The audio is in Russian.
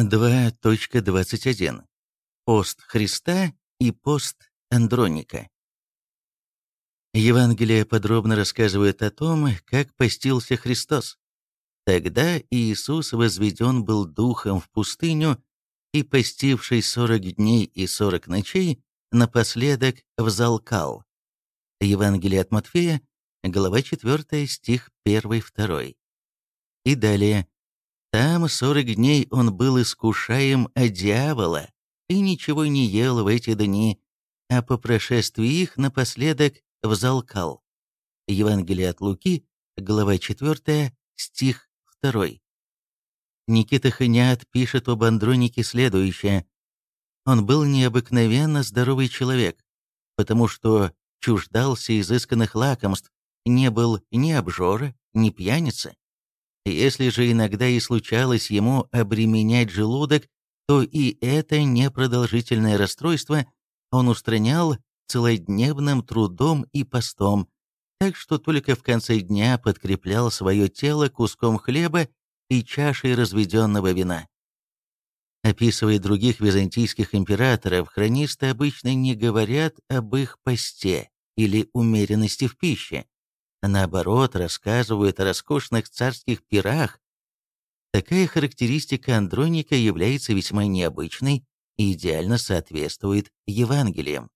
2.21. Пост Христа и пост Андроника. Евангелие подробно рассказывает о том, как постился Христос. Тогда Иисус возведен был духом в пустыню и, постивший сорок дней и сорок ночей, напоследок взалкал. Евангелие от Матфея, глава 4, стих 1-2. И далее. Там сорок дней он был искушаем от дьявола и ничего не ел в эти дни, а по прошествии их напоследок взалкал. Евангелие от Луки, глава 4, стих 2. Никита Ханят пишет об Андронике следующее. Он был необыкновенно здоровый человек, потому что чуждался изысканных лакомств, не был ни обжора, ни пьяницы. Если же иногда и случалось ему обременять желудок, то и это непродолжительное расстройство он устранял целодневным трудом и постом, так что только в конце дня подкреплял свое тело куском хлеба и чашей разведенного вина. Описывая других византийских императоров, хронисты обычно не говорят об их посте или умеренности в пище. Наоборот, рассказывают о роскошных царских пирах. Такая характеристика Андроника является весьма необычной и идеально соответствует Евангелиям.